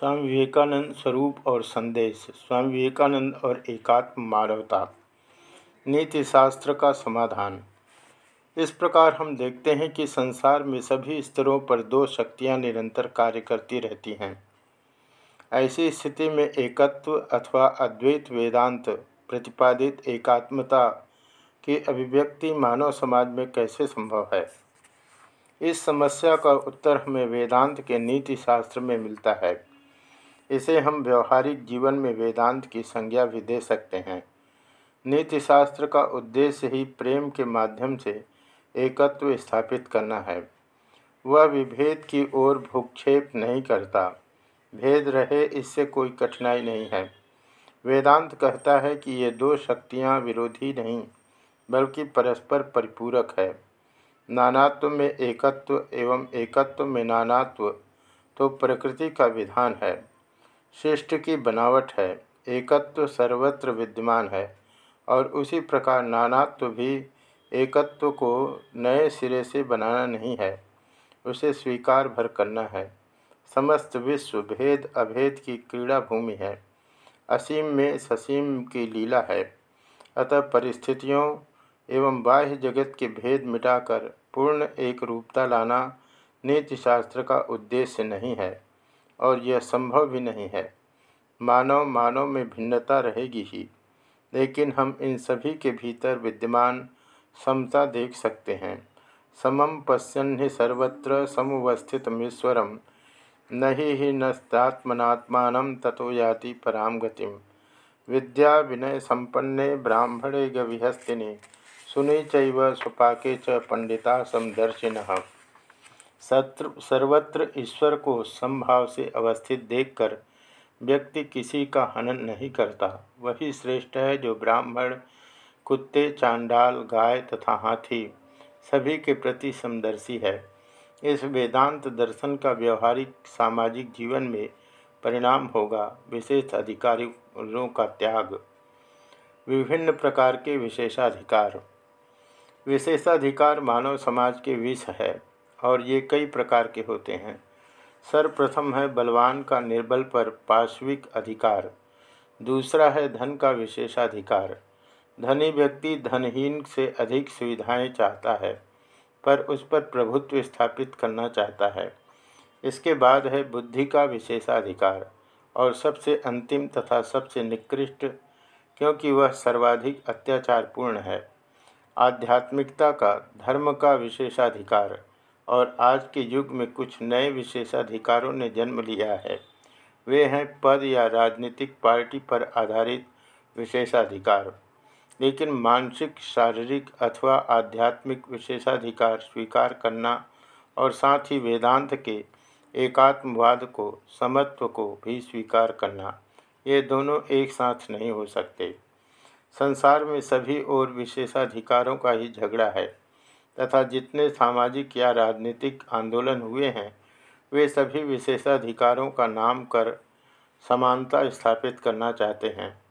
स्वामी विवेकानंद स्वरूप और संदेश, स्वामी विवेकानंद और एकात्म मानवता नीति शास्त्र का समाधान। इस प्रकार हम देखते हैं कि संसार में सभी स्तरों पर दो शक्तियाँ निरंतर कार्य करती रहती हैं। ऐसी स्थिति में एकत्व अथवा अद्वैत वेदांत प्रतिपादित एकात्मता की अभिव्यक्ति मानव समाज में कैसे संभव है? इस समस्या का उत्तर हमें वेदांत के नीति शास्त्र में मिलता है। इसे हम व्यवहारिक जीवन में वेदांत की संज्ञा भी दे सकते हैं। नीतिशास्त्र का उद्देश्य ही प्रेम के माध्यम से एकत्व स्थापित करना है। वह विभेद की ओर भूक्षेप नहीं करता। भेद रहे इससे कोई कठिनाई नहीं है। वेदांत कहता है कि ये दो शक्तियाँ विरोधी नहीं, बल्कि परस्पर परिपूरक है। नानात्व में एकत्व एवं एकत्व में नानात्व तो प्रकृति का विधान है। शिष्ट की बनावट है, एकत्व सर्वत्र विद्यमान है, और उसी प्रकार नानात्व भी एकत्व को नए सिरे से बनाना नहीं है, उसे स्वीकार भर करना है। समस्त विश्व भेद अभेद की क्रीड़ा भूमि है, असीम में ससीम की लीला है। अतः परिस्थितियों एवं बाह्य जगत के भेद मिटाकर पूर्ण एक रूपता लाना नीति शास्त्र का उद्देश्य नहीं है। और यह संभव भी नहीं है। मानव मानव में भिन्नता रहेगी ही, लेकिन हम इन सभी के भीतर विद्यमान समता देख सकते हैं। समम पश्यन् सर्वत्र समुवस्थितमीश्वरम, न ही ही नस्तात्मनात्मान तथो याति पराम गतिम विद्या विनय संपन्ने ब्राह्मणे गविहस्तिने, सुने चैव स्वपाके च पंडिता समदर्शिन सत्र, सर्वत्र ईश्वर को संभाव से अवस्थित देखकर व्यक्ति किसी का हनन नहीं करता। वही श्रेष्ठ है जो ब्राह्मण, कुत्ते, चांडाल, गाय तथा हाथी सभी के प्रति समदर्शी है। इस वेदांत दर्शन का व्यवहारिक सामाजिक जीवन में परिणाम होगा, विशेष अधिकारियों का त्याग। विभिन्न प्रकार के विशेषाधिकार। विशेषाधिकार मानव समाज के विष है। और ये कई प्रकार के होते हैं। सर्वप्रथम है बलवान का निर्बल पर पार्श्विक अधिकार। दूसरा है धन का विशेषाधिकार। धनी व्यक्ति धनहीन से अधिक सुविधाएँ चाहता है, पर उस पर प्रभुत्व स्थापित करना चाहता है। इसके बाद है बुद्धि का विशेषाधिकार और सबसे अंतिम तथा सबसे निकृष्ट, क्योंकि वह सर्वाधिक अत्याचारपूर्ण है। आध्यात्मिकता का, धर्म का विशेषाधिकार। और आज के युग में कुछ नए विशेषाधिकारों ने जन्म लिया है। वे हैं पद या राजनीतिक पार्टी पर आधारित विशेषाधिकार, लेकिन मानसिक, शारीरिक अथवा आध्यात्मिक विशेषाधिकार स्वीकार करना और साथ ही वेदांत के एकात्मवाद को, समत्व को भी स्वीकार करना, ये दोनों एक साथ नहीं हो सकते। संसार में सभी ओर विशेषाधिकारों का ही झगड़ा है। तथा जितने सामाजिक या राजनीतिक आंदोलन हुए हैं, वे सभी विशेषाधिकारों का नाम कर समानता स्थापित करना चाहते हैं।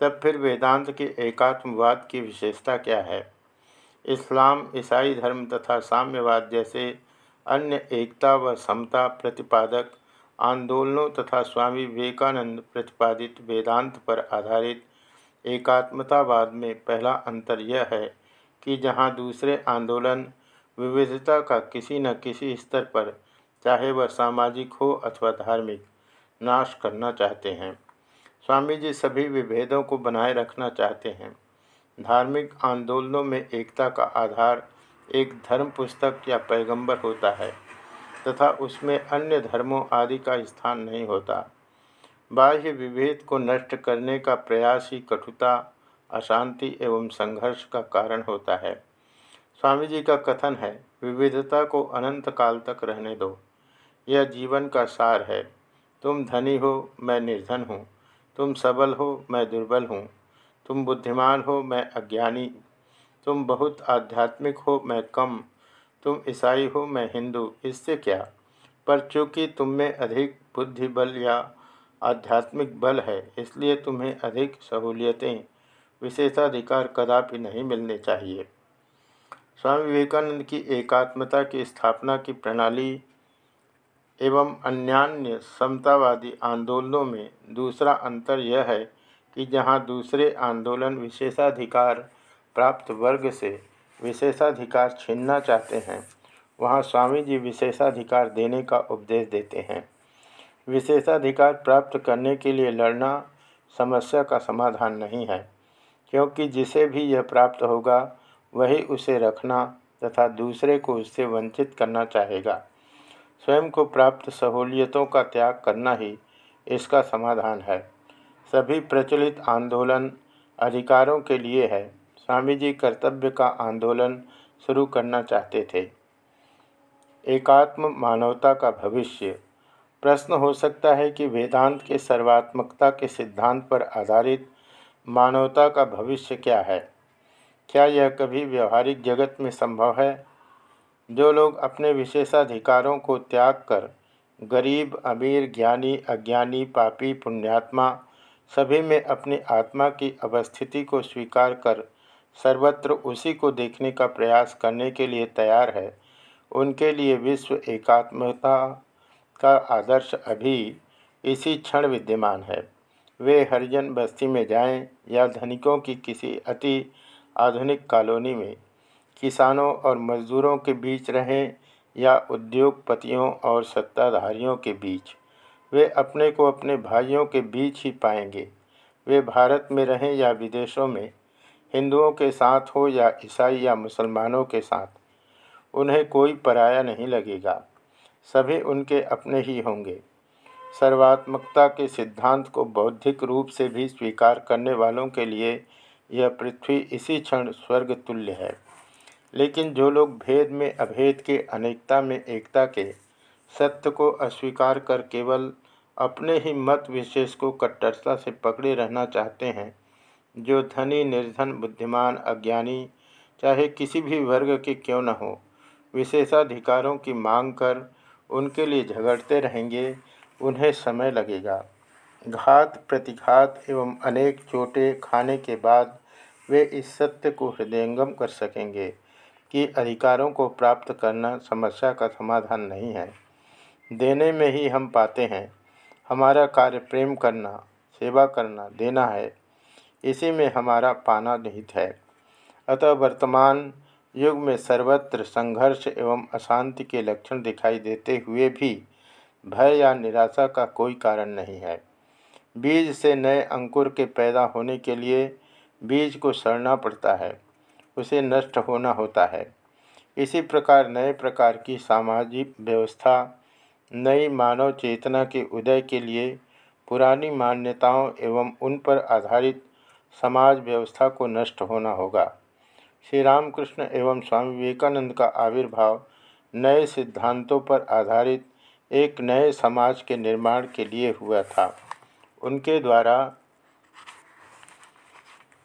तब फिर वेदांत के एकात्मवाद की विशेषता क्या है? इस्लाम, ईसाई धर्म तथा साम्यवाद जैसे अन्य एकता व समता प्रतिपादक आंदोलनों तथा स्वामी विवेकानंद प्रतिपादित वेदांत पर आधारित एकात्मतावाद में पहला अंतर यह है कि जहाँ दूसरे आंदोलन विविधता का किसी न किसी स्तर पर, चाहे वह सामाजिक हो अथवा धार्मिक, नाश करना चाहते हैं। स्वामी जी सभी विभेदों को बनाए रखना चाहते हैं। धार्मिक आंदोलनों में एकता का आधार एक धर्म पुस्तक या पैगंबर होता है, तथा उसमें अन्य धर्मों आदि का स्थान नहीं होता। बाह्य विभेद को नष्ट करने का प्रयास ही कठुता अशांति एवं संघर्ष का कारण होता है। स्वामी जी का कथन है, विविधता को अनंत काल तक रहने दो। यह जीवन का सार है। तुम धनी हो, मैं निर्धन हूँ। तुम सबल हो, मैं दुर्बल हूँ। तुम बुद्धिमान हो, मैं अज्ञानी। तुम बहुत आध्यात्मिक हो, मैं कम। तुम ईसाई हो, मैं हिंदू। इससे क्या? पर चूँकि तुम में अधिक बुद्धि बल या आध्यात्मिक बल है, इसलिए तुम्हें अधिक सहूलियतें विशेषाधिकार कदापि नहीं मिलने चाहिए। स्वामी विवेकानंद की एकात्मता की स्थापना की प्रणाली एवं अन्यान्य समतावादी आंदोलनों में दूसरा अंतर यह है कि जहाँ दूसरे आंदोलन विशेषाधिकार प्राप्त वर्ग से विशेषाधिकार छीनना चाहते हैं, वहाँ स्वामी जी विशेषाधिकार देने का उपदेश देते हैं। विशेषाधिकार प्राप्त करने के लिए लड़ना समस्या का समाधान नहीं है। क्योंकि जिसे भी यह प्राप्त होगा, वही उसे रखना तथा दूसरे को उससे वंचित करना चाहेगा। स्वयं को प्राप्त सहूलियतों का त्याग करना ही इसका समाधान है। सभी प्रचलित आंदोलन अधिकारों के लिए है। स्वामी जी कर्तव्य का आंदोलन शुरू करना चाहते थे। एकात्म मानवता का भविष्य। प्रश्न हो सकता है कि वेदांत के सर्वात्मकता के सिद्धांत पर आधारित मानवता का भविष्य क्या है? क्या यह कभी व्यवहारिक जगत में संभव है? जो लोग अपने विशेषाधिकारों को त्याग कर, गरीब, अमीर, ज्ञानी, अज्ञानी, पापी, पुण्यात्मा, सभी में अपनी आत्मा की अवस्थिति को स्वीकार कर, सर्वत्र उसी को देखने का प्रयास करने के लिए तैयार है, उनके लिए विश्व एकात्मता का आदर्श अभी इसी क्षण विद्यमान है। वे हरिजन बस्ती में जाएँ या धनिकों की किसी अति आधुनिक कॉलोनी में किसानों और मजदूरों के बीच रहें या उद्योगपतियों और सत्ताधारियों के बीच। वे अपने को अपने भाइयों के बीच ही पाएँगे। वे भारत में रहें या विदेशों में, हिंदुओं के साथ हो या ईसाई या मुसलमानों के साथ, उन्हें कोई पराया नहीं लगेगा। सभी उनके अपने ही होंगे। सर्वात्मकता के सिद्धांत को बौद्धिक रूप से भी स्वीकार करने वालों के लिए यह पृथ्वी इसी क्षण स्वर्ग तुल्य है। लेकिन जो लोग भेद में, अभेद के, अनेकता में, एकता के, सत्य को अस्वीकार कर केवल अपने ही मत विशेष को कट्टरता से पकड़े रहना चाहते हैं, जो धनी, निर्धन, बुद्धिमान, अज्ञानी, चाहे किसी भी वर्ग के क्यों न हो, विशेषाधिकारों की मांग कर उनके लिए झगड़ते रहेंगे उन्हें समय लगेगा। घात, प्रतिघात एवं अनेक चोटें खाने के बाद वे इस सत्य को हृदयंगम कर सकेंगे कि अधिकारों को प्राप्त करना समस्या का समाधान नहीं है। देने में ही हम पाते हैं, हमारा कार्य प्रेम करना, सेवा करना, देना है। इसी में हमारा पाना निहित है। अतः वर्तमान युग में सर्वत्र संघर्ष एवं अशांति के लक्षण दिखाई देते हुए भी भय या निराशा का कोई कारण नहीं है। बीज से नए अंकुर के पैदा होने के लिए बीज को सड़ना पड़ता है, उसे नष्ट होना होता है। इसी प्रकार नए प्रकार की सामाजिक व्यवस्था, नई मानव चेतना के उदय के लिए पुरानी मान्यताओं एवं उन पर आधारित समाज व्यवस्था को नष्ट होना होगा। श्री रामकृष्ण एवं स्वामी विवेकानंद का आविर्भाव नए सिद्धांतों पर आधारित एक नए समाज के निर्माण के लिए हुआ था। उनके द्वारा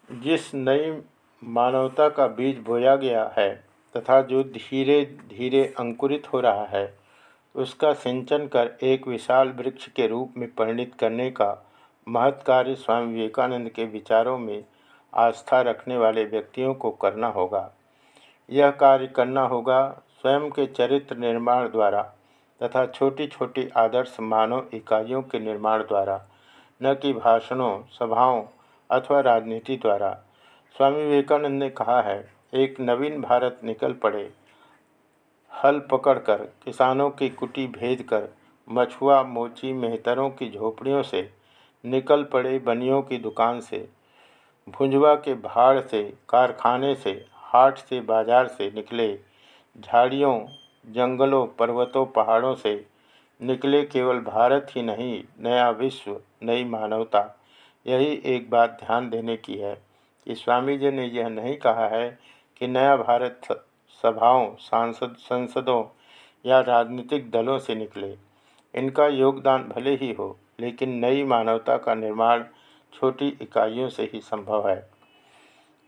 जिस नई मानवता का बीज बोया गया है तथा जो धीरे धीरे अंकुरित हो रहा है, उसका सिंचन कर एक विशाल वृक्ष के रूप में परिणित करने का महत् कार्य स्वामी विवेकानंद के विचारों में आस्था रखने वाले व्यक्तियों को करना होगा। यह कार्य करना होगा स्वयं के चरित्र निर्माण द्वारा। तथा छोटी छोटी आदर्श मानव इकाइयों के निर्माण द्वारा, न कि भाषणों, सभाओं अथवा राजनीति द्वारा। स्वामी विवेकानंद ने कहा है, एक नवीन भारत निकल पड़े। हल पकड़कर, किसानों की कुटी भेद कर मछुआ, मोची, मेहतरों की झोपड़ियों से, निकल पड़े बनियों की दुकान से, भुंजवा के भाड़ से, कारखाने से, हाट से, बाज़ार से निकले झाड़ियों जंगलों, पर्वतों, पहाड़ों से निकले केवल भारत ही नहीं, नया विश्व, नई मानवता। यही एक बात ध्यान देने की है कि स्वामी जी ने यह नहीं कहा है कि नया भारत सभाओं, सांसद, संसदों या राजनीतिक दलों से निकले। इनका योगदान भले ही हो, लेकिन नई मानवता का निर्माण छोटी इकाइयों से ही संभव है।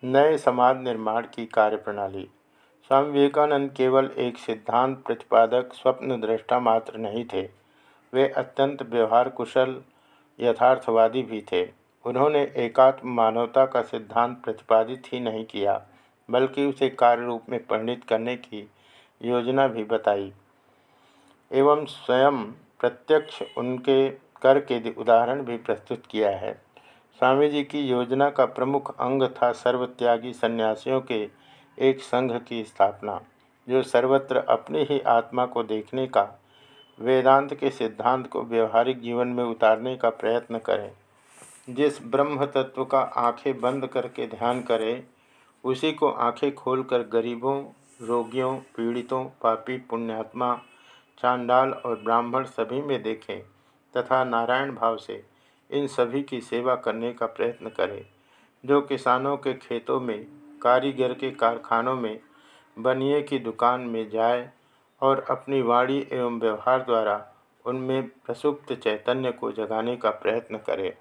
नए समाज निर्माण की कार्यप्रणाली। स्वामी विवेकानंद केवल एक सिद्धांत प्रतिपादक स्वप्न दृष्टा मात्र नहीं थे। वे अत्यंत व्यवहार कुशल यथार्थवादी भी थे। उन्होंने एकात्म मानवता का सिद्धांत प्रतिपादित ही नहीं किया, बल्कि उसे कार्य रूप में परिणित करने की योजना भी बताई। एवं स्वयं प्रत्यक्ष उनके कर के उदाहरण भी प्रस्तुत किया है। स्वामी जी की योजना का प्रमुख अंग था सर्वत्यागी सन्यासियों के एक संघ की स्थापना, जो सर्वत्र अपनी ही आत्मा को देखने का, वेदांत के सिद्धांत को व्यवहारिक जीवन में उतारने का प्रयत्न करें। जिस ब्रह्म तत्व का आँखें बंद करके ध्यान करें, उसी को आँखें खोलकर गरीबों, रोगियों, पीड़ितों, पापी, पुण्यात्मा, चांडाल और ब्राह्मण सभी में देखें तथा नारायण भाव से इन सभी की सेवा करने का प्रयत्न करें, जो किसानों के खेतों में कारीगर के कारखानों में बनिए की दुकान में जाए और अपनी वाणी एवं व्यवहार द्वारा उनमें प्रसुप्त चैतन्य को जगाने का प्रयत्न करें।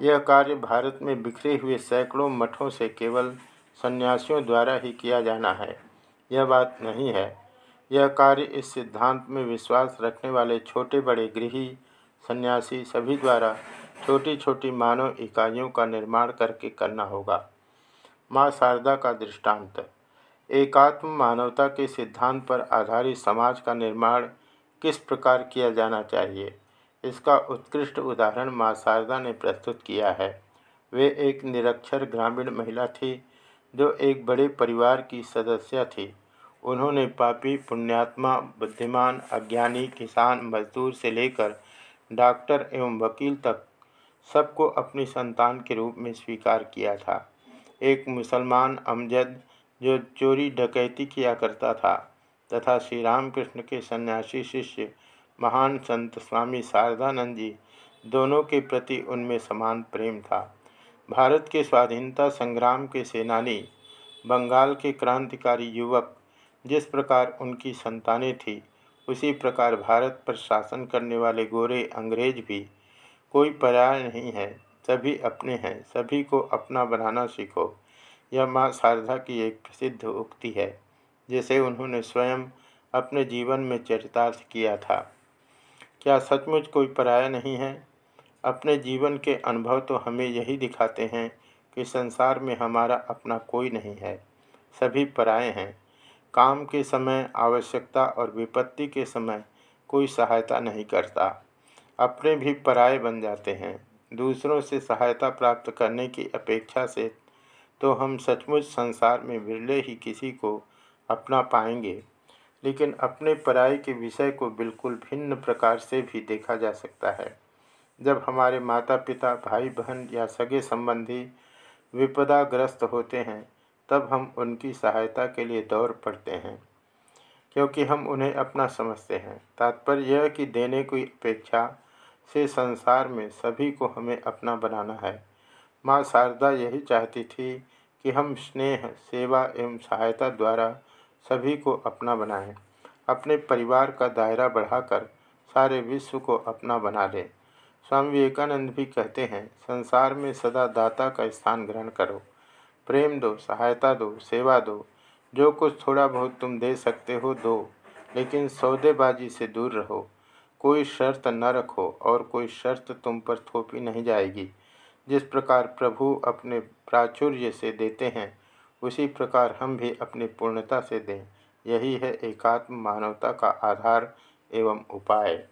यह कार्य भारत में बिखरे हुए सैकड़ों मठों से केवल सन्यासियों द्वारा ही किया जाना है। यह बात नहीं है। यह कार्य इस सिद्धांत में विश्वास रखने वाले छोटे बड़े गृही सन्यासी सभी द्वारा छोटी छोटी मानव इकाइयों का निर्माण करके करना होगा। माँ शारदा का दृष्टांत। एकात्म मानवता के सिद्धांत पर आधारित समाज का निर्माण किस प्रकार किया जाना चाहिए? इसका उत्कृष्ट उदाहरण माँ शारदा ने प्रस्तुत किया है। वे एक निरक्षर ग्रामीण महिला थी, जो एक बड़े परिवार की सदस्य थी। उन्होंने पापी, पुण्यात्मा, बुद्धिमान, अज्ञानी, किसान, मजदूर से लेकर डॉक्टर एवं वकील तक सबको अपनी संतान के रूप में स्वीकार किया था। एक मुसलमान अमजद जो चोरी डकैती किया करता था तथा श्री रामकृष्ण के सन्यासी शिष्य, महान संत स्वामी शारदानंद जी दोनों के प्रति उनमें समान प्रेम था। भारत के स्वाधीनता संग्राम के सेनानी, बंगाल के क्रांतिकारी युवक जिस प्रकार उनकी संतानें थी, उसी प्रकार भारत पर शासन करने वाले गोरे अंग्रेज़ भी कोई पर्याय नहीं है। सभी अपने हैं, सभी को अपना बनाना सीखो। यह माँ शारदा की एक प्रसिद्ध उक्ति है, जिसे उन्होंने स्वयं अपने जीवन में चरितार्थ किया था। क्या सचमुच कोई पराया नहीं है? अपने जीवन के अनुभव तो हमें यही दिखाते हैं कि संसार में हमारा अपना कोई नहीं है। सभी पराए हैं। काम के समय, आवश्यकता और विपत्ति के समय कोई सहायता नहीं करता। अपने भी पराए बन जाते हैं। दूसरों से सहायता प्राप्त करने की अपेक्षा से तो हम सचमुच संसार में बिरले ही किसी को अपना पाएँगे। लेकिन अपने पराई के विषय को बिल्कुल भिन्न प्रकार से भी देखा जा सकता है। जब हमारे माता पिता भाई बहन या सगे संबंधी विपदाग्रस्त होते हैं, तब हम उनकी सहायता के लिए दौड़ पड़ते हैं, क्योंकि हम उन्हें अपना समझते हैं। तात्पर्य यह कि देने की अपेक्षा से संसार में सभी को हमें अपना बनाना है। माँ शारदा यही चाहती थी कि हम स्नेह सेवा एवं सहायता द्वारा सभी को अपना बनाएँ, अपने परिवार का दायरा बढ़ाकर सारे विश्व को अपना बना लें। स्वामी विवेकानंद भी कहते हैं संसार में सदा दाता का स्थान ग्रहण करो। प्रेम दो सहायता दो सेवा दो। जो कुछ थोड़ा बहुत तुम दे सकते हो दो। लेकिन सौदेबाजी से दूर रहो। कोई शर्त न रखो और कोई शर्त तुम पर थोपी नहीं जाएगी। जिस प्रकार प्रभु अपने प्राचुर्य से देते हैं, उसी प्रकार हम भी अपनी पूर्णता से दें। यही है एकात्म मानवता का आधार एवं उपाय।